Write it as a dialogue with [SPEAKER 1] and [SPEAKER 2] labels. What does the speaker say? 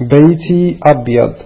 [SPEAKER 1] Бейти Абьяд